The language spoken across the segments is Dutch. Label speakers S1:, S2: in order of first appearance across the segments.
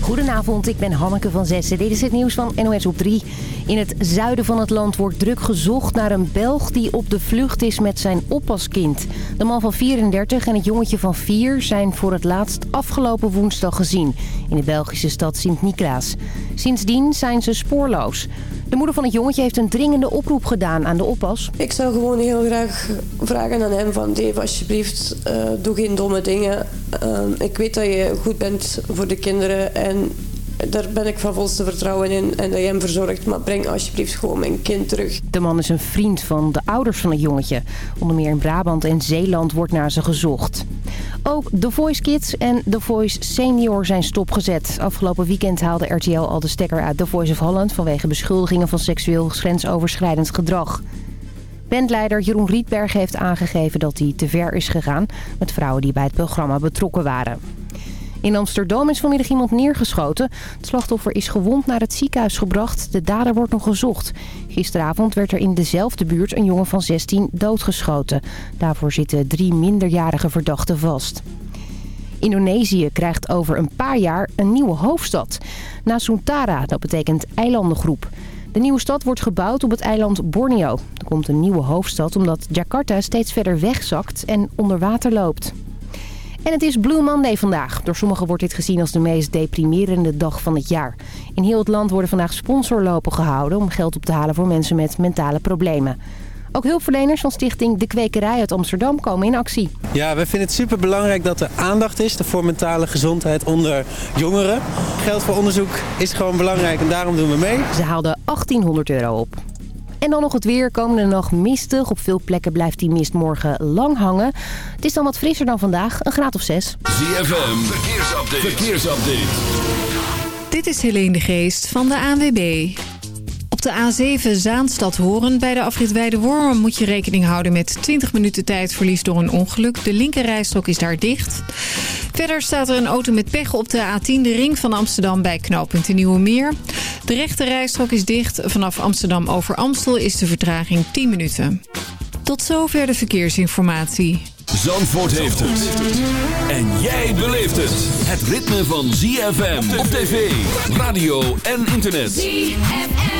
S1: Goedenavond, ik ben Hanneke van Zessen. Dit is het nieuws van NOS op 3. In het zuiden van het land wordt druk gezocht naar een Belg die op de vlucht is met zijn oppaskind. De man van 34 en het jongetje van 4 zijn voor het laatst afgelopen woensdag gezien in de Belgische stad Sint-Niklaas. Sindsdien zijn ze spoorloos. De moeder van het jongetje heeft een dringende oproep gedaan aan de oppas.
S2: Ik zou gewoon heel graag vragen aan hem van Dave, alsjeblieft, uh, doe geen domme dingen. Uh, ik weet dat je goed bent voor de kinderen en daar ben ik van volste vertrouwen in en dat je hem verzorgt. Maar breng alsjeblieft gewoon mijn kind terug.
S1: De man is een vriend van de ouders van het jongetje. Onder meer in Brabant en Zeeland wordt naar ze gezocht. Ook The Voice Kids en The Voice Senior zijn stopgezet. Afgelopen weekend haalde RTL al de stekker uit The Voice of Holland... vanwege beschuldigingen van seksueel grensoverschrijdend gedrag. Bandleider Jeroen Rietberg heeft aangegeven dat hij te ver is gegaan... met vrouwen die bij het programma betrokken waren. In Amsterdam is vanmiddag iemand neergeschoten. Het slachtoffer is gewond naar het ziekenhuis gebracht. De dader wordt nog gezocht. Gisteravond werd er in dezelfde buurt een jongen van 16 doodgeschoten. Daarvoor zitten drie minderjarige verdachten vast. Indonesië krijgt over een paar jaar een nieuwe hoofdstad. Nasuntara, dat betekent eilandengroep. De nieuwe stad wordt gebouwd op het eiland Borneo. Er komt een nieuwe hoofdstad omdat Jakarta steeds verder wegzakt en onder water loopt. En het is Blue Monday vandaag. Door sommigen wordt dit gezien als de meest deprimerende dag van het jaar. In heel het land worden vandaag sponsorlopen gehouden... om geld op te halen voor mensen met mentale problemen. Ook hulpverleners van stichting De Kwekerij uit Amsterdam komen in actie.
S3: Ja, we vinden het super belangrijk dat er aandacht is voor mentale gezondheid onder jongeren. Geld voor onderzoek is gewoon belangrijk en daarom doen we mee.
S1: Ze haalden 1800 euro op. En dan nog het weer. Komende nacht mistig. Op veel plekken blijft die mist morgen lang hangen. Het is dan wat frisser dan vandaag. Een graad of 6.
S4: ZFM. Verkeersupdate. Verkeersupdate.
S5: Dit is Helene de Geest van de ANWB. Op de A7 Zaanstad-Horen bij de afrit Weide-Wormen moet je rekening houden met 20 minuten tijdverlies door een ongeluk. De linkerrijstok is daar dicht. Verder staat er een auto met pech op de A10, de ring van Amsterdam bij knooppunt de Nieuwe Meer. De rechte rijstrook is dicht. Vanaf Amsterdam over Amstel is de vertraging 10 minuten. Tot zover de verkeersinformatie.
S4: Zandvoort heeft het. En jij beleeft het. Het ritme van ZFM op tv, radio en internet. ZFM.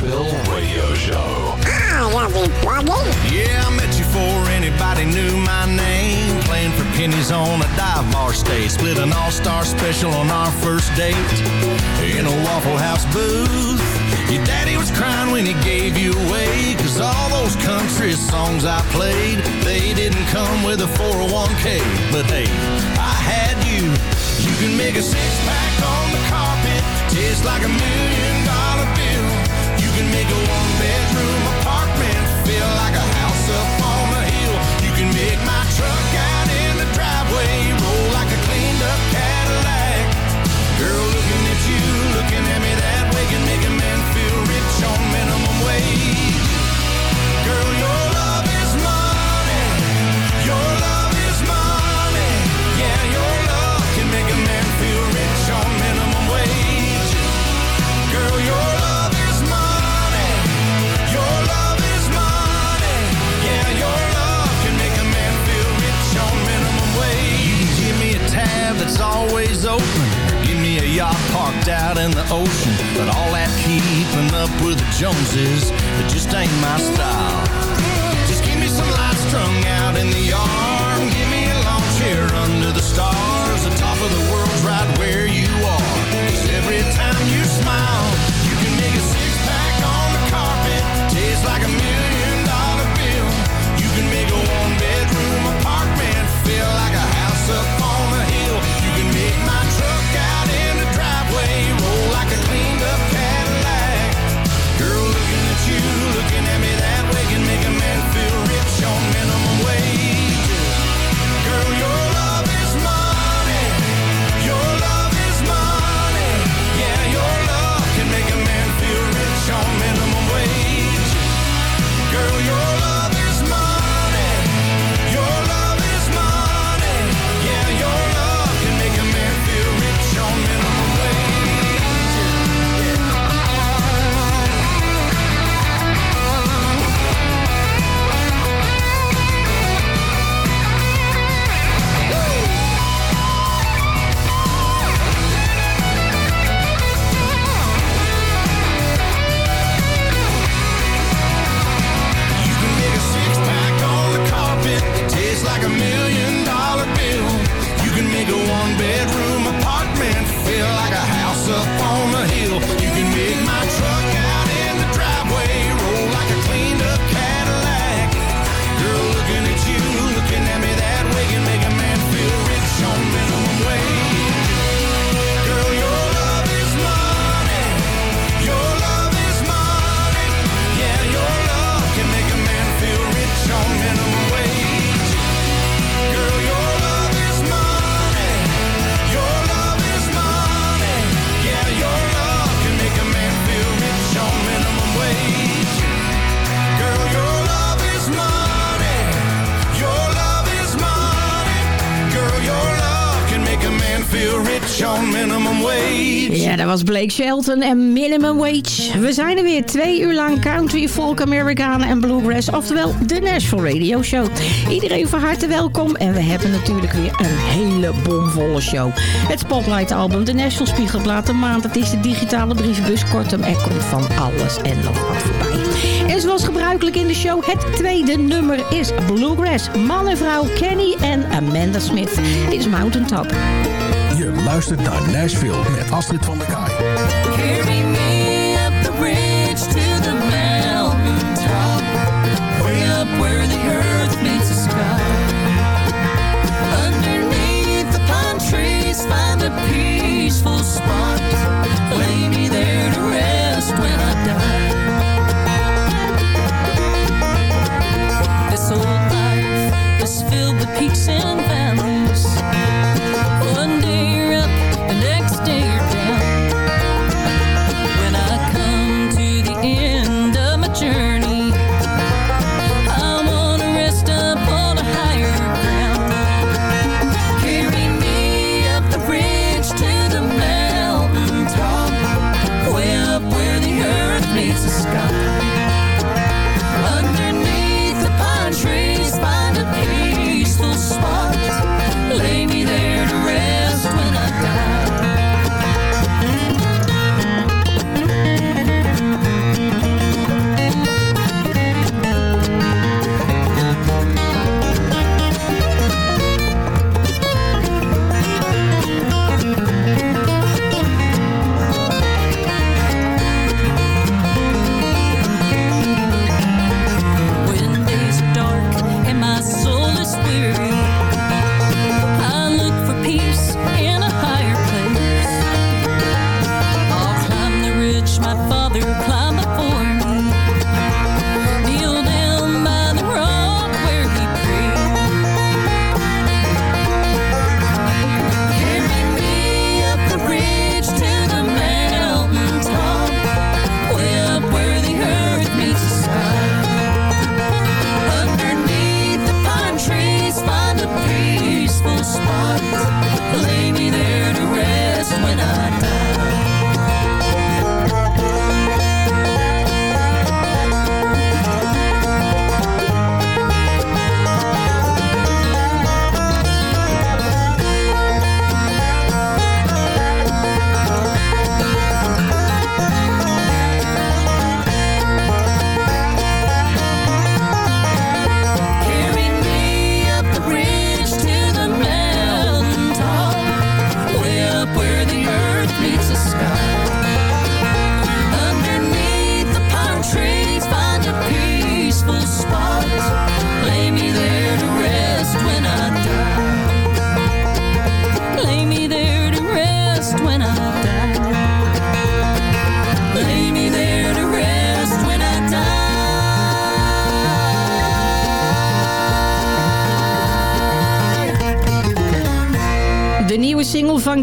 S4: Nashville Radio Show.
S6: Yeah, I met you before anybody knew my name. Playing for pennies on a dive bar stage. Split an all-star special on our first date. In a Waffle House booth. Your daddy was crying when he gave you away. Cause all those country songs I played, they didn't come with a 401k. But hey, I had you. You can make a six-pack on the carpet. Taste like a million make a one bedroom. like a
S7: million. Dat was Blake Shelton en Minimum Wage. We zijn er weer twee uur lang country, folk, Amerikanen en bluegrass. Oftewel de Nashville Radio Show. Iedereen van harte welkom. En we hebben natuurlijk weer een hele bomvolle show. Het Spotlight album, de Nashville Spiegelblad, de maand. Het is de digitale brievenbus. Kortom, er komt van alles en nog wat voorbij. En zoals gebruikelijk in de show, het tweede nummer is Bluegrass. Man en vrouw Kenny en Amanda Smith. Is Mountain Top.
S8: Luistert naar Nashville met Astrid van der Kaai.
S9: Carry me up the bridge to the mountain top, way up where the earth meets the sky. Underneath the pine trees, find a peaceful spot.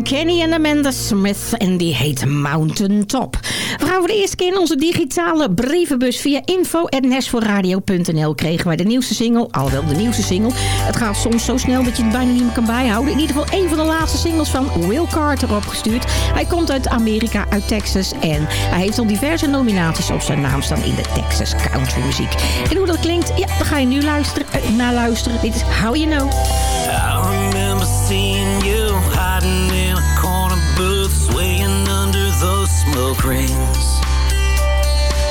S7: Kenny en Amanda Smith en die heet Mountain Top. We gaan voor de eerste keer in onze digitale brievenbus via info.nashvilleradio.nl kregen wij de nieuwste single, alhoewel de nieuwste single. Het gaat soms zo snel dat je het bijna niet meer kan bijhouden. In ieder geval een van de laatste singles van Will Carter opgestuurd. Hij komt uit Amerika, uit Texas en hij heeft al diverse nominaties op zijn naam staan in de Texas country muziek. En hoe dat klinkt, ja, dan ga je nu luisteren, eh, naar luisteren. Dit is How You Know.
S9: Smoke rings.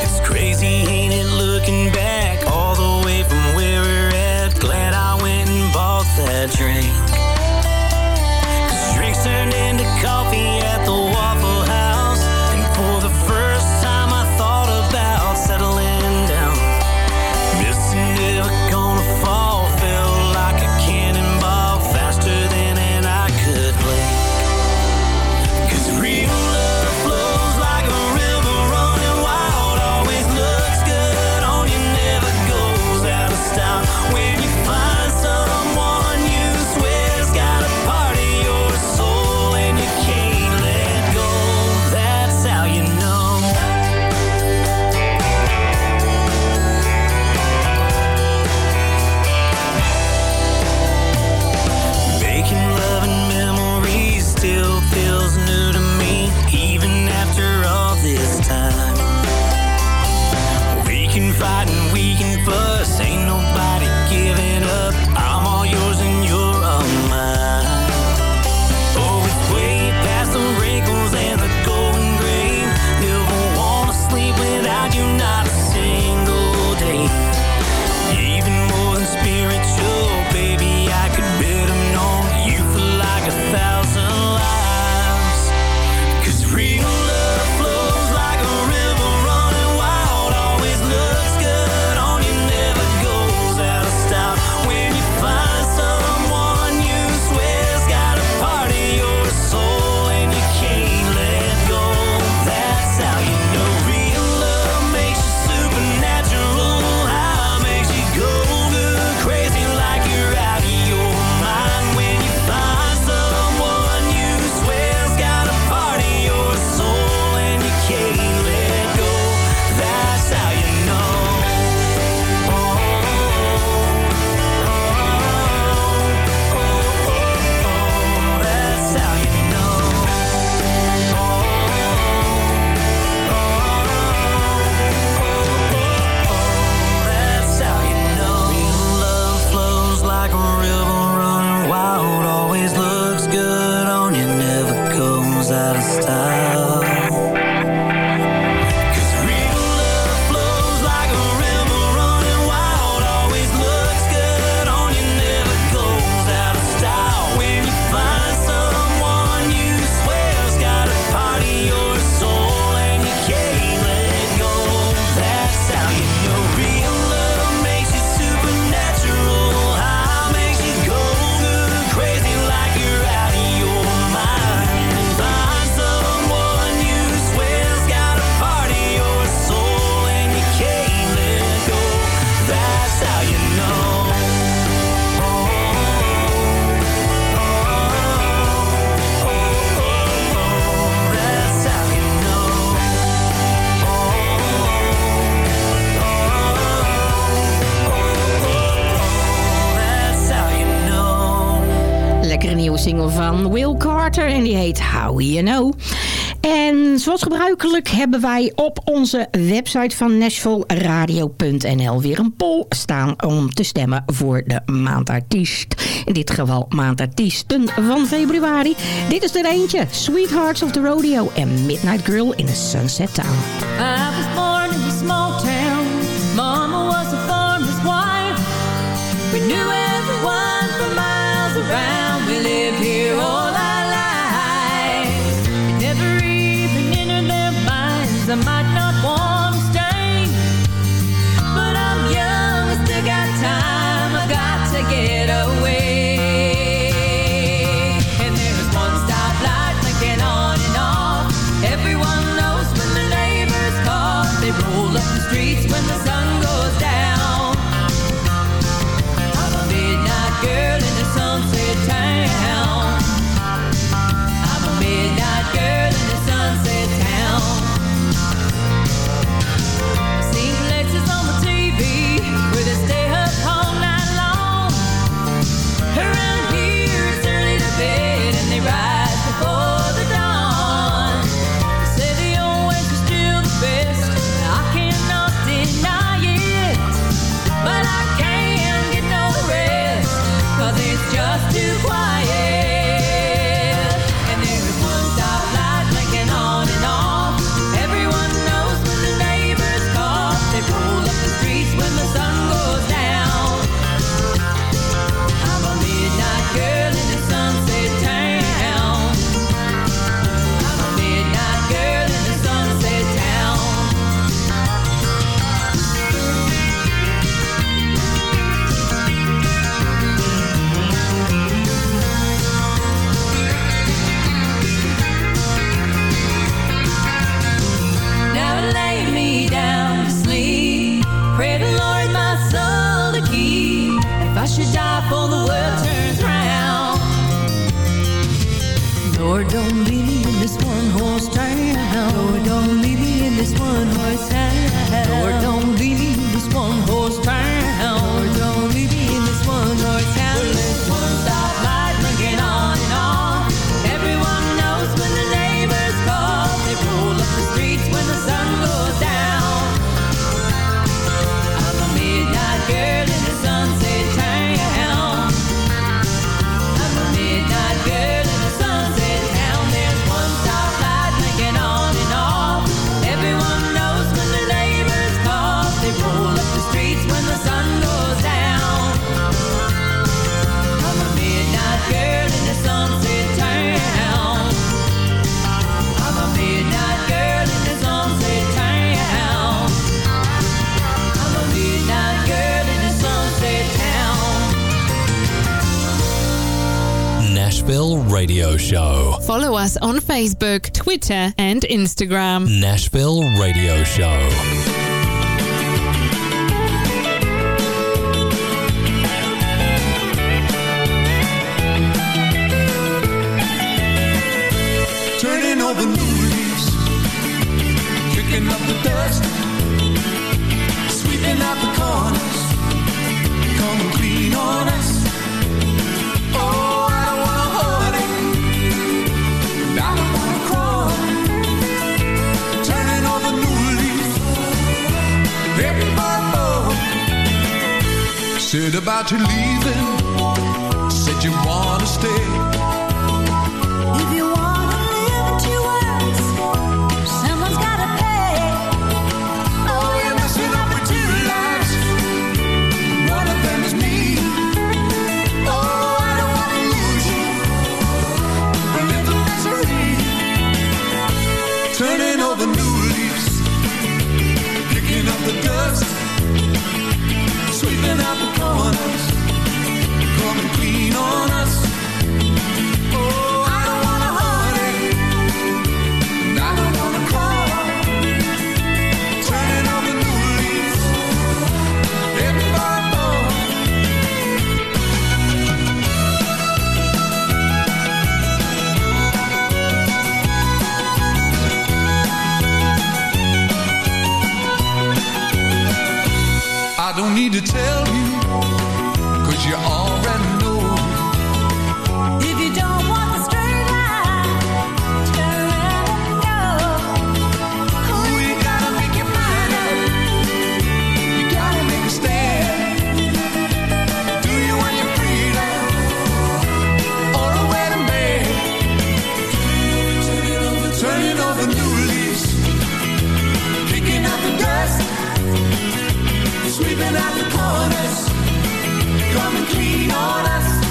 S9: It's crazy, ain't it, looking back all the way from where we're at. Glad I went and bought that drink.
S10: How You Know.
S7: En zoals gebruikelijk hebben wij op onze website van nashvilleradio.nl weer een poll staan om te stemmen voor de maandartiest. In dit geval maandartiesten van februari. Dit is er eentje, Sweethearts of the Rodeo en Midnight Girl in a Sunset Town.
S9: I was born in a small town.
S11: Radio Show.
S12: Follow us on Facebook, Twitter, and Instagram.
S11: Nashville Radio Show.
S13: Said about you leaving, said you wanna stay. Need to tell clean on us.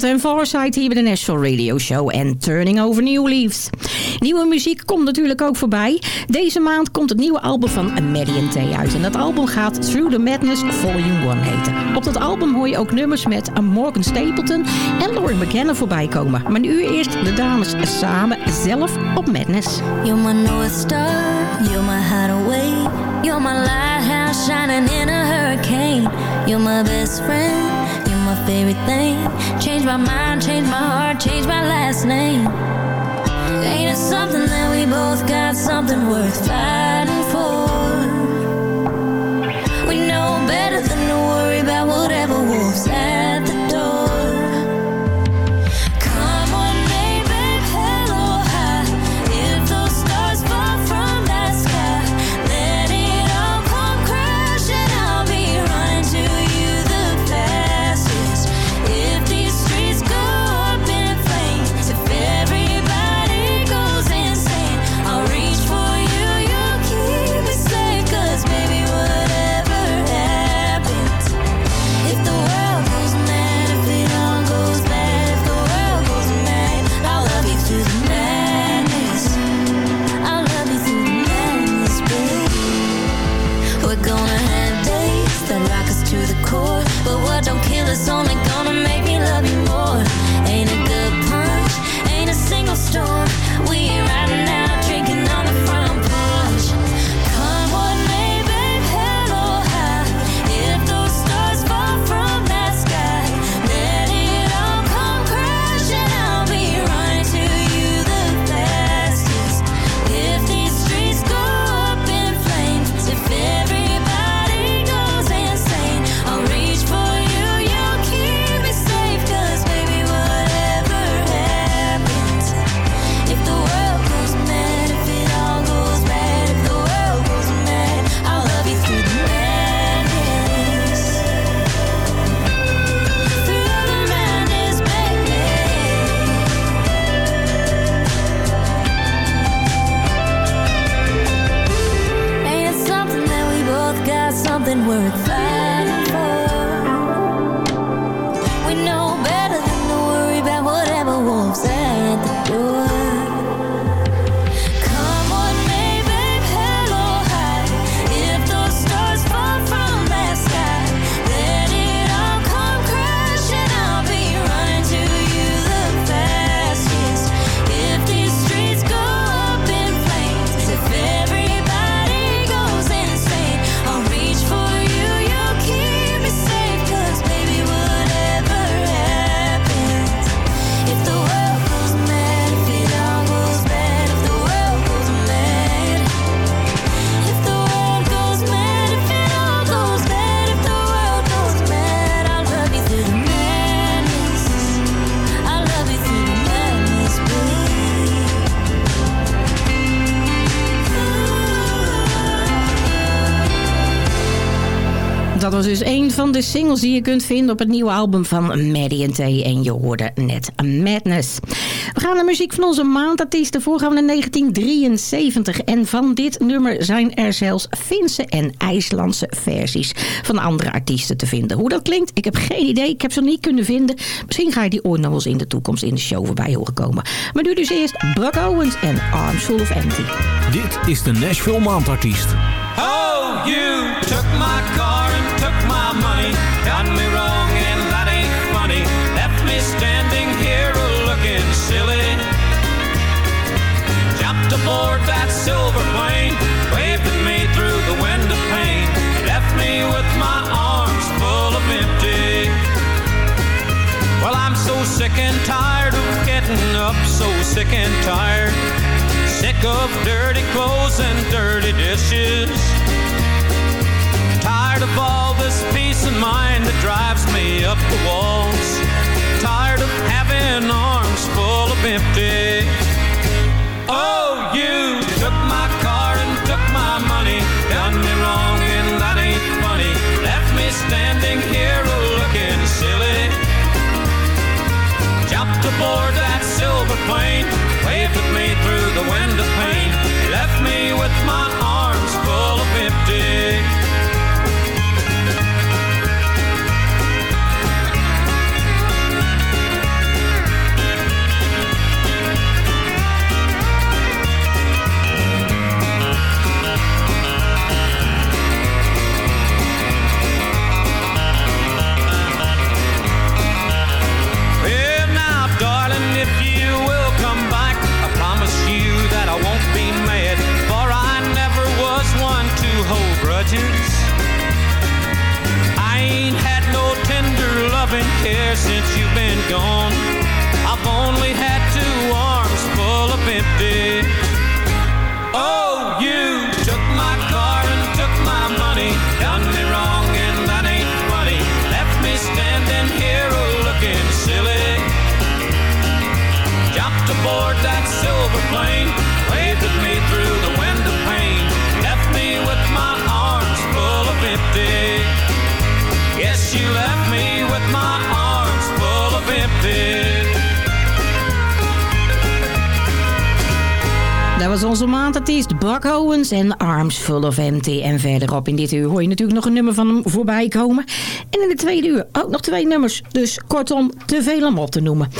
S7: En Forsyth hier bij de Nashville Radio Show en Turning Over New Leaves. Nieuwe muziek komt natuurlijk ook voorbij. Deze maand komt het nieuwe album van Maddie T uit. En dat album gaat Through the Madness Volume 1 heten. Op dat album hoor je ook nummers met Morgan Stapleton en Laurie McKenna voorbij komen. Maar nu eerst de dames samen zelf op Madness.
S14: You're my North Star, you're my hideaway. You're my lighthouse shining in a hurricane. You're my best friend, my favorite thing. Change my mind, change my heart, change my last name. Ain't it something that we both got something worth fighting
S7: van de singles die je kunt vinden op het nieuwe album van Maddie T. En je hoorde net Madness. We gaan naar muziek van onze maandartiesten. Voorgaan naar 1973. En van dit nummer zijn er zelfs Finse en IJslandse versies van andere artiesten te vinden. Hoe dat klinkt, ik heb geen idee. Ik heb ze niet kunnen vinden. Misschien ga je die ooit nog eens in de toekomst in de show voorbij horen komen. Maar nu dus eerst Buck Owens en Arms Full of Empty.
S11: Dit is de Nashville Maandartiest.
S15: Oh, you took my car tired. Sick of dirty clothes and dirty dishes. Tired of all this peace of mind that drives me up the walls. Tired of having arms full of empty. Oh, you took my car and took my money. Done me wrong and that ain't funny. Left me standing here looking silly. Jumped aboard that silver plane, could made through the window care since you've been gone. I've only had two arms full of empty.
S7: Dat was onze maandartiest Buck Owens en Arms Full of Empty. En verderop in dit uur hoor je natuurlijk nog een nummer van hem voorbij komen. En in de tweede uur ook nog twee nummers. Dus kortom, te veel om op te noemen.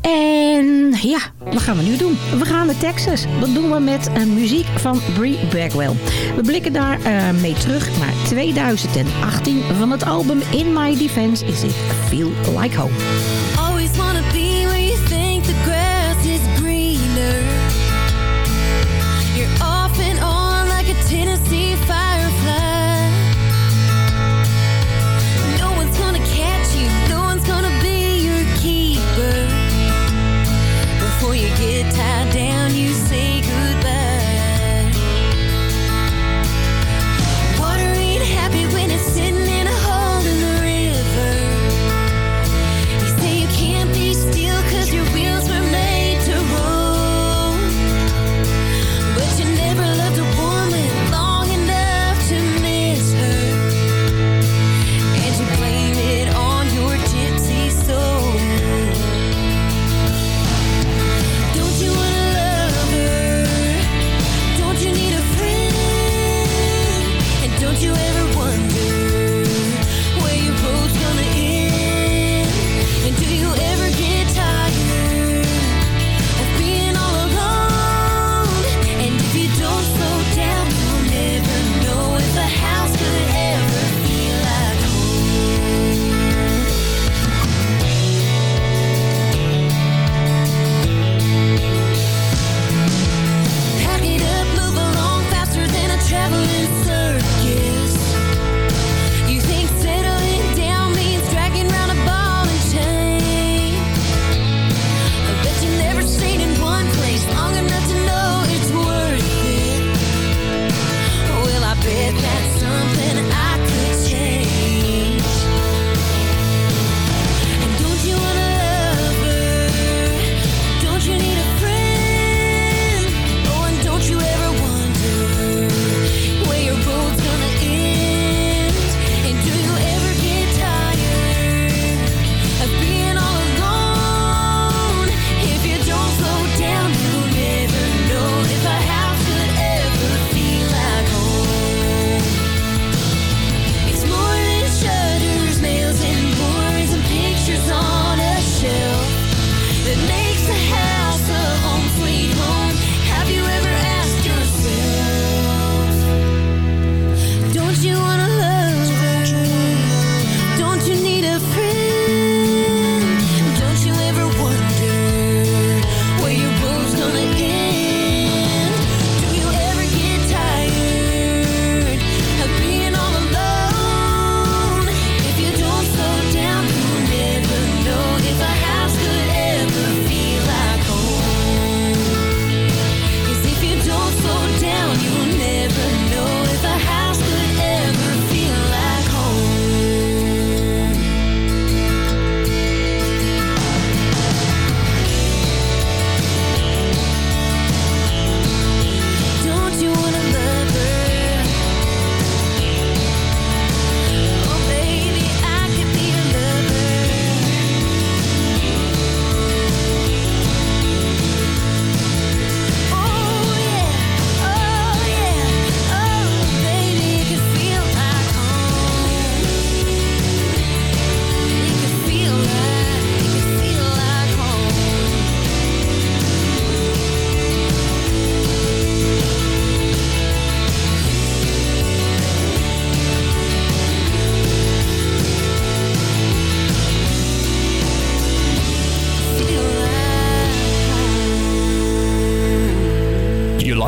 S7: En ja, wat gaan we nu doen? We gaan naar Texas. Dat doen we met uh, muziek van Brie Bagwell. We blikken daar uh, mee terug naar 2018 van het album In My Defense is It Feel Like Home.
S14: Always wanna be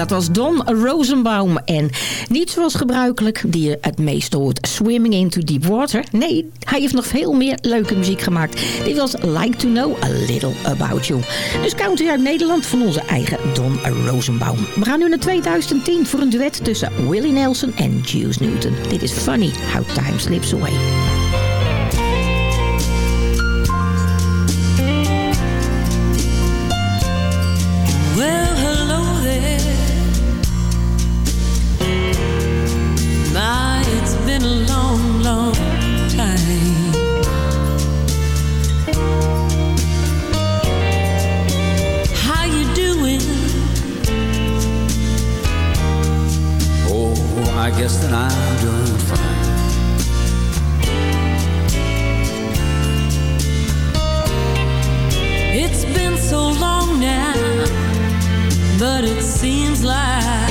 S7: dat was Don Rosenbaum. En niet zoals gebruikelijk, die je het meest hoort, Swimming into Deep Water. Nee, hij heeft nog veel meer leuke muziek gemaakt. Dit was Like to Know a Little About You. Dus country uit Nederland van onze eigen Don Rosenbaum. We gaan nu naar 2010 voor een duet tussen Willie Nelson en Juice Newton. Dit is Funny How Time Slips Away.
S16: I guess that I'm doing fine.
S9: It's been so long now, but it seems like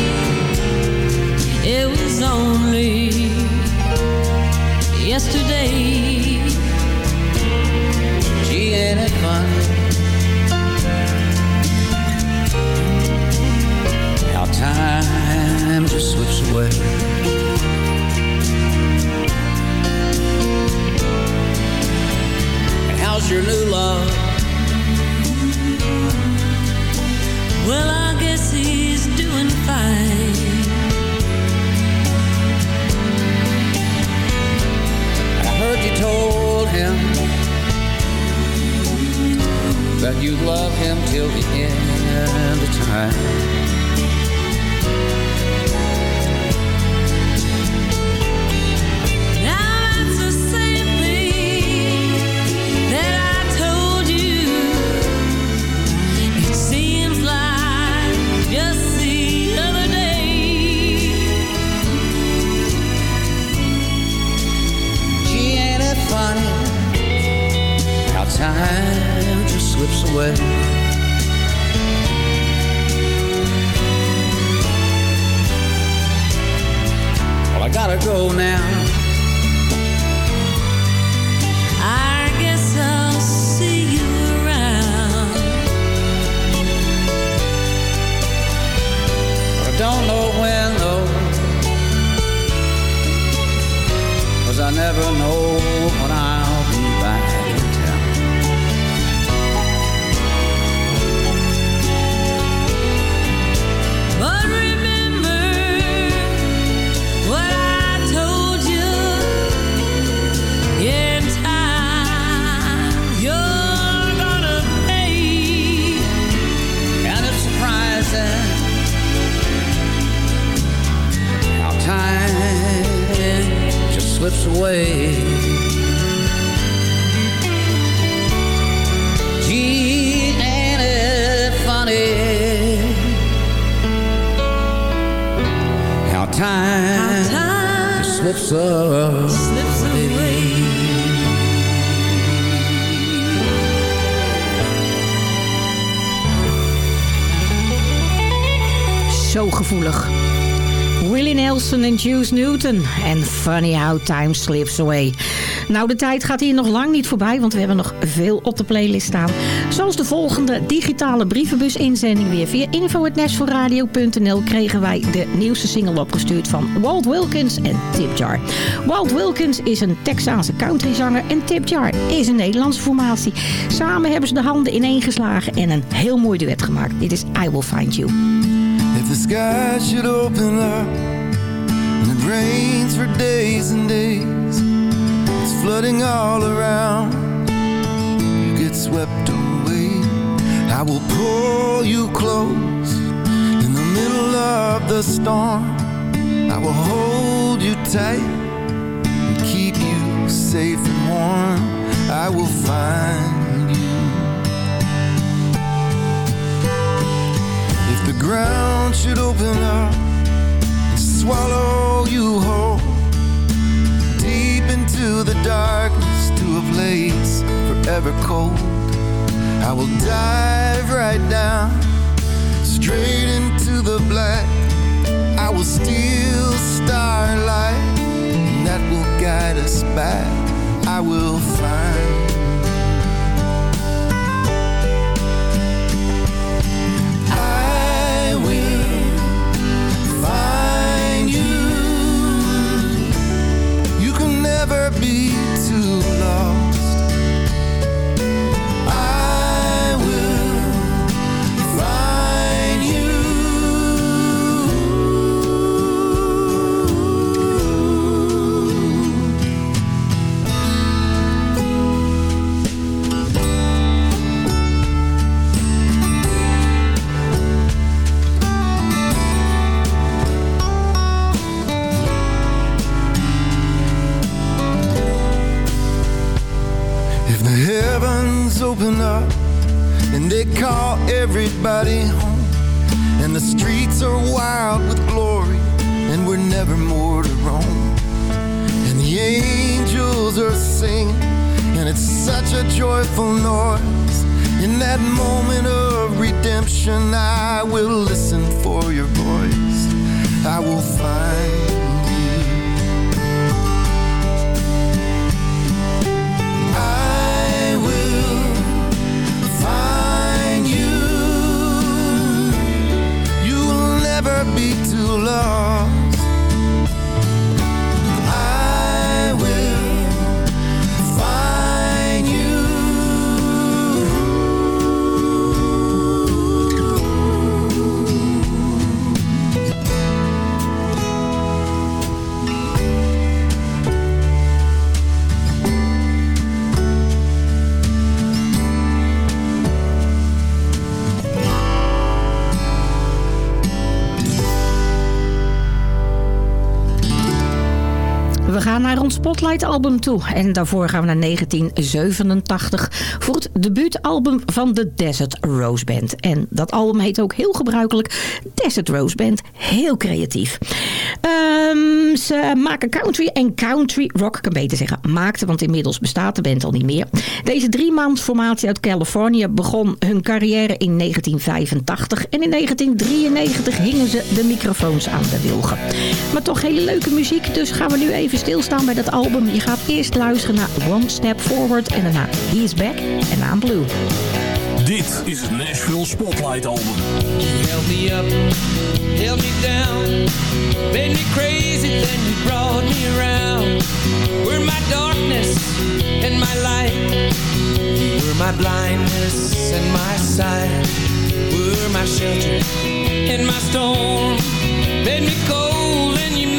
S9: it was only
S15: yesterday.
S14: She ain't it fun? How time just slips away. your new love. Well,
S15: I guess he's doing fine.
S14: I
S15: heard you told him that you'd love him
S14: till the end of time. Funny How Time Slips Away.
S7: Nou, de tijd gaat hier nog lang niet voorbij, want we hebben nog veel op de playlist staan. Zoals de volgende digitale brievenbus-inzending weer. Via info.nashforradio.nl kregen wij de nieuwste single opgestuurd van Walt Wilkins en Tip Jar. Walt Wilkins is een Texaanse countryzanger en Tip Jar is een Nederlandse formatie. Samen hebben ze de handen ineengeslagen en een heel mooi duet gemaakt. Dit is I Will Find You.
S6: If the sky should open up rains for days and days, it's flooding all around. You get swept away. I will pull you close in the middle of the storm. I will hold you tight and keep you safe and warm. I will find you. If the ground should open up swallow you whole. Deep into the darkness to a place forever cold. I will dive right down Straight into the black. I will steal starlight And that will guide us back. I will find never be too lost. Open up and they call everybody home, and the streets are wild with glory, and we're never more to roam, and the angels are singing, and it's such a joyful noise. In that moment of redemption, I will listen for your voice. I will find be too lost.
S7: Gaan naar ons Spotlight album toe. En daarvoor gaan we naar 1987 voor het debuutalbum van de Desert Rose Band. En dat album heet ook heel gebruikelijk Desert Rose Band. Heel creatief. Ehm, ze maken country en country rock, kan beter zeggen maakten, want inmiddels bestaat de band al niet meer. Deze driemaand formatie uit Californië begon hun carrière in 1985 en in 1993 hingen ze de microfoons aan de wilgen. Maar toch hele leuke muziek, dus gaan we nu even stilstaan bij dat album. Je gaat eerst luisteren naar One Step Forward en daarna He Is Back en I'm Blue.
S11: Dit is het Nashville Spotlight Album.
S15: held me up, held me down, made me crazy, then you brought me around. Were my darkness and my light, were my blindness and my sight, were my shelter in my storm, made me cold and you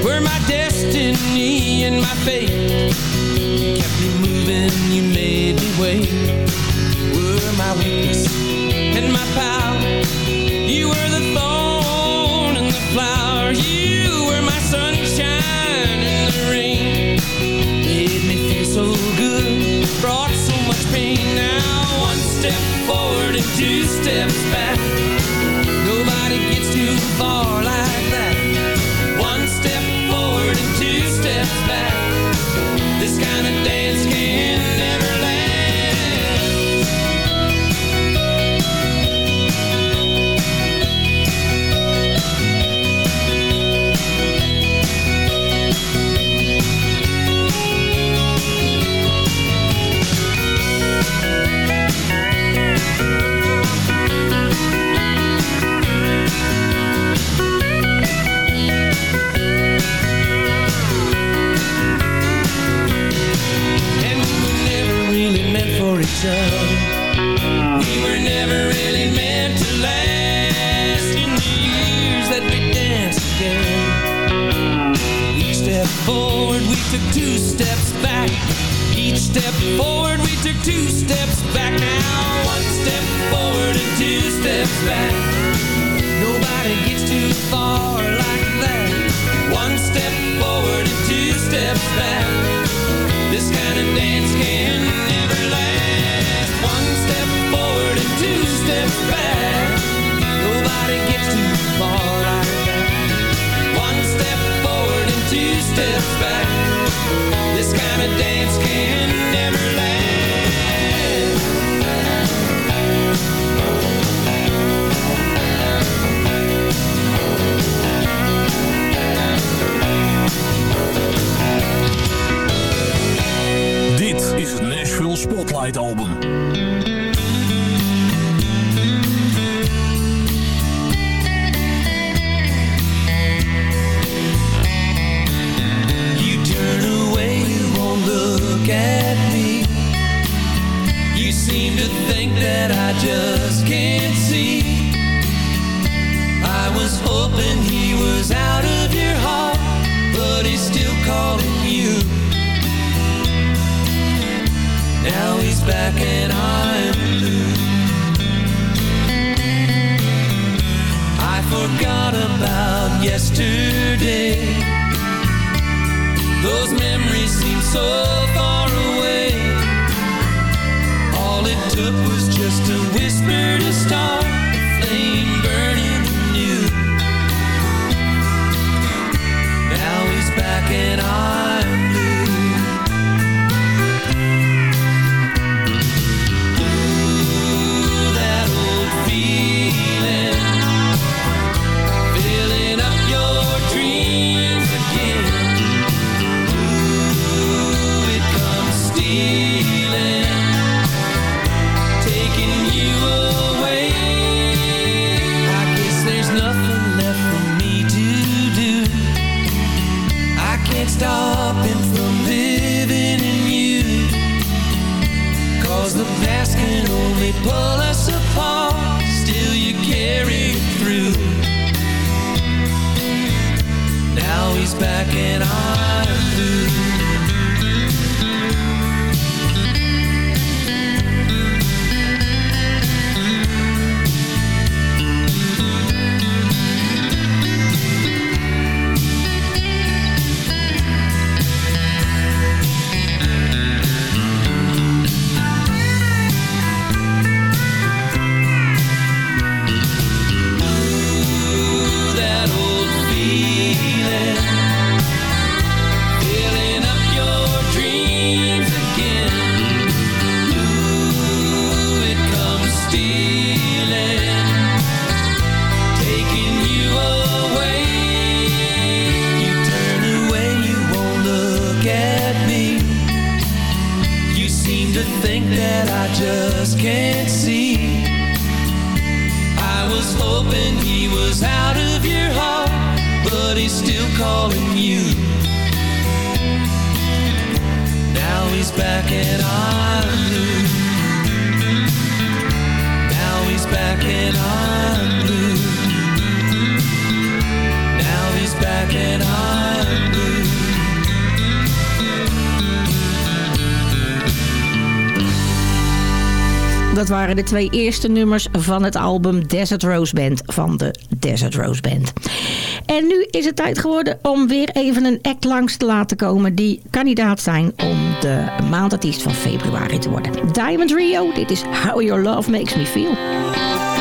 S15: Were my destiny and my fate. You kept me moving, you made me wait. Forgot about yesterday. Those memories seem so far away. All it took was just a whisper to start a flame burning anew. Now he's back and I'm to think that I just can't see. I was hoping he was out of your heart, but he's still calling you. Now he's back and I'm. Now he's back and I'm
S7: Dat waren de twee eerste nummers van het album Desert Rose Band van de Desert Rose Band. En nu is het tijd geworden om weer even een act langs te laten komen die kandidaat zijn om de maandartiest van februari te worden. Diamond Rio, dit is How Your Love Makes Me Feel.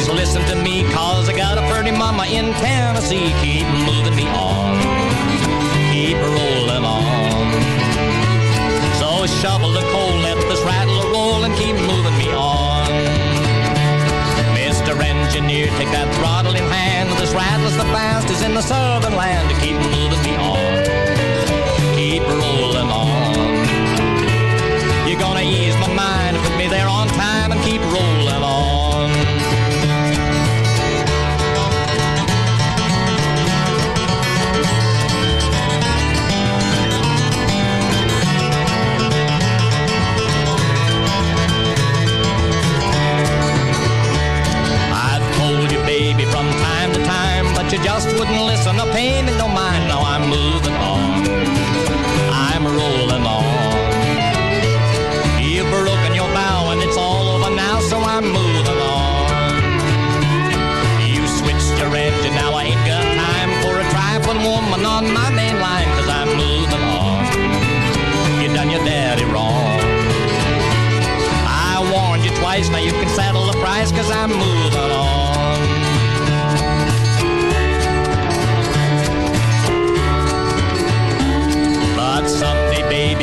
S17: Please listen to me? Cause I got a pretty mama in Tennessee. Keep moving me on. Keep rolling on. So shovel the coal, let this rattle roll and keep moving me on. Mr. Engineer, take that throttle in hand. This rattle's the fastest in the southern land. Keep moving me on. Keep rolling you just wouldn't listen or pay me no mind. Now I'm moving on. I'm rolling on. You've broken your vow and it's all over now, so I'm moving on. You switched your engine, now I ain't got time for a trifling woman on my main line, cause I'm moving on. You done your daddy wrong. I warned you twice, now you can settle the price, cause I'm moving on.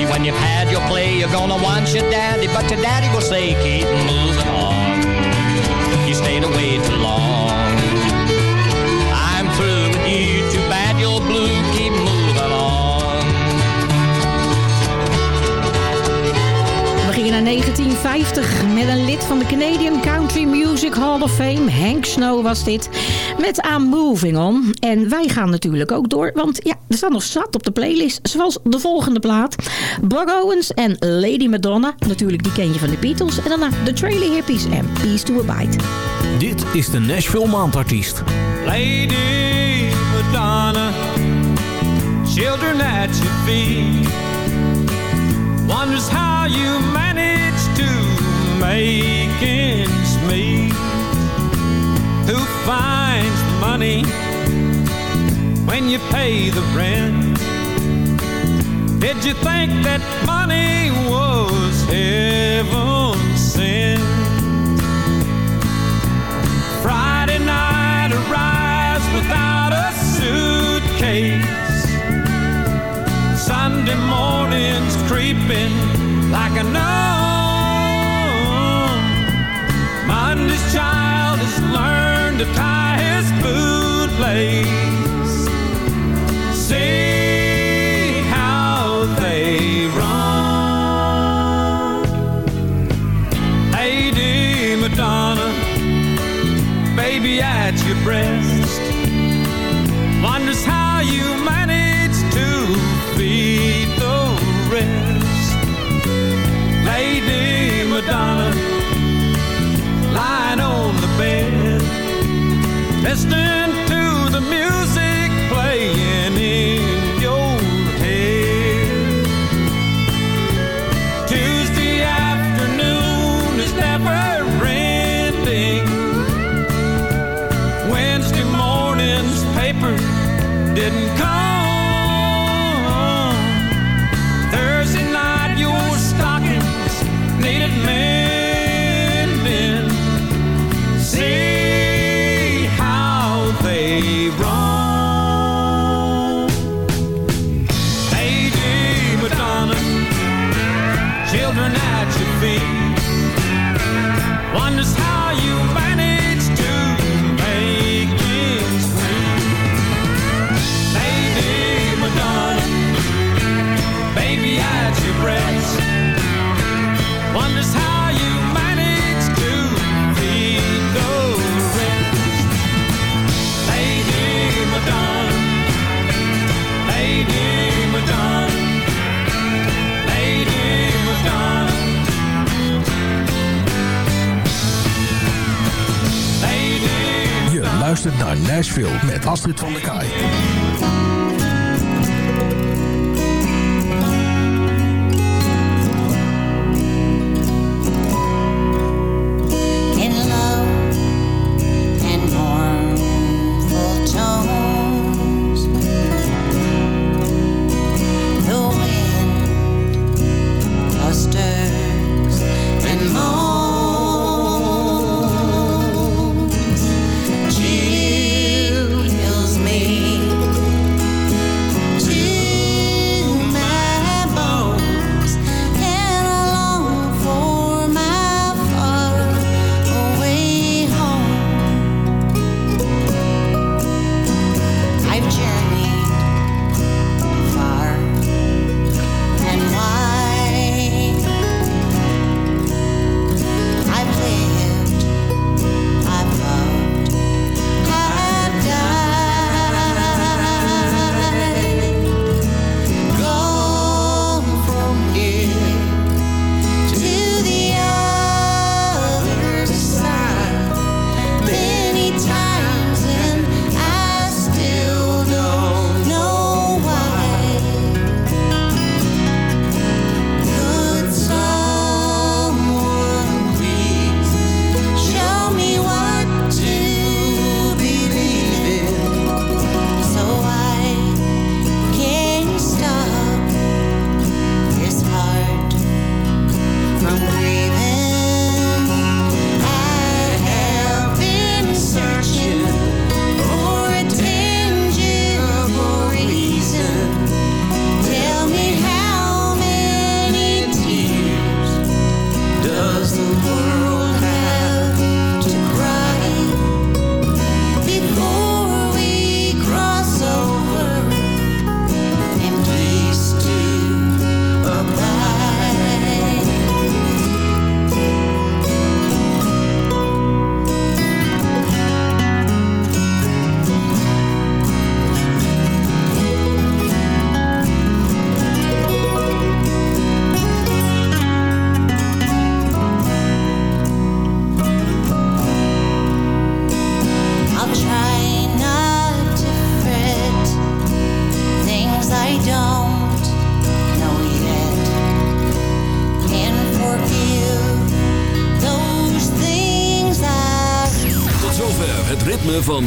S17: When you've had your play, you're gonna want your daddy, but your daddy will say, keep moving on. You stayed away too long. I'm through with you, too bad you're blue, keep moving on.
S7: We gingen naar 1950 met een lid van de Canadian Country Music Hall of Fame. Hank Snow was dit. Met I'm Moving On. En wij gaan natuurlijk ook door. Want ja, er staat nog zat op de playlist. Zoals de volgende plaat. Buck Owens en Lady Madonna. Natuurlijk die ken je van de Beatles. En daarna The Trailer Hippies en Peace to Abide.
S18: Dit is de Nashville Maandartiest.
S17: Lady Madonna, children at your feet. Wonders how you manage to make ends meet. Who finds money when you pay the rent? Did you think that money was heaven sent? Friday night arrives without a suitcase. Sunday morning's creeping like a nun. Monday's child has learned to tie his bootlace. See how they run. Lady Madonna baby at your breast.
S19: Astrid van der Kaai.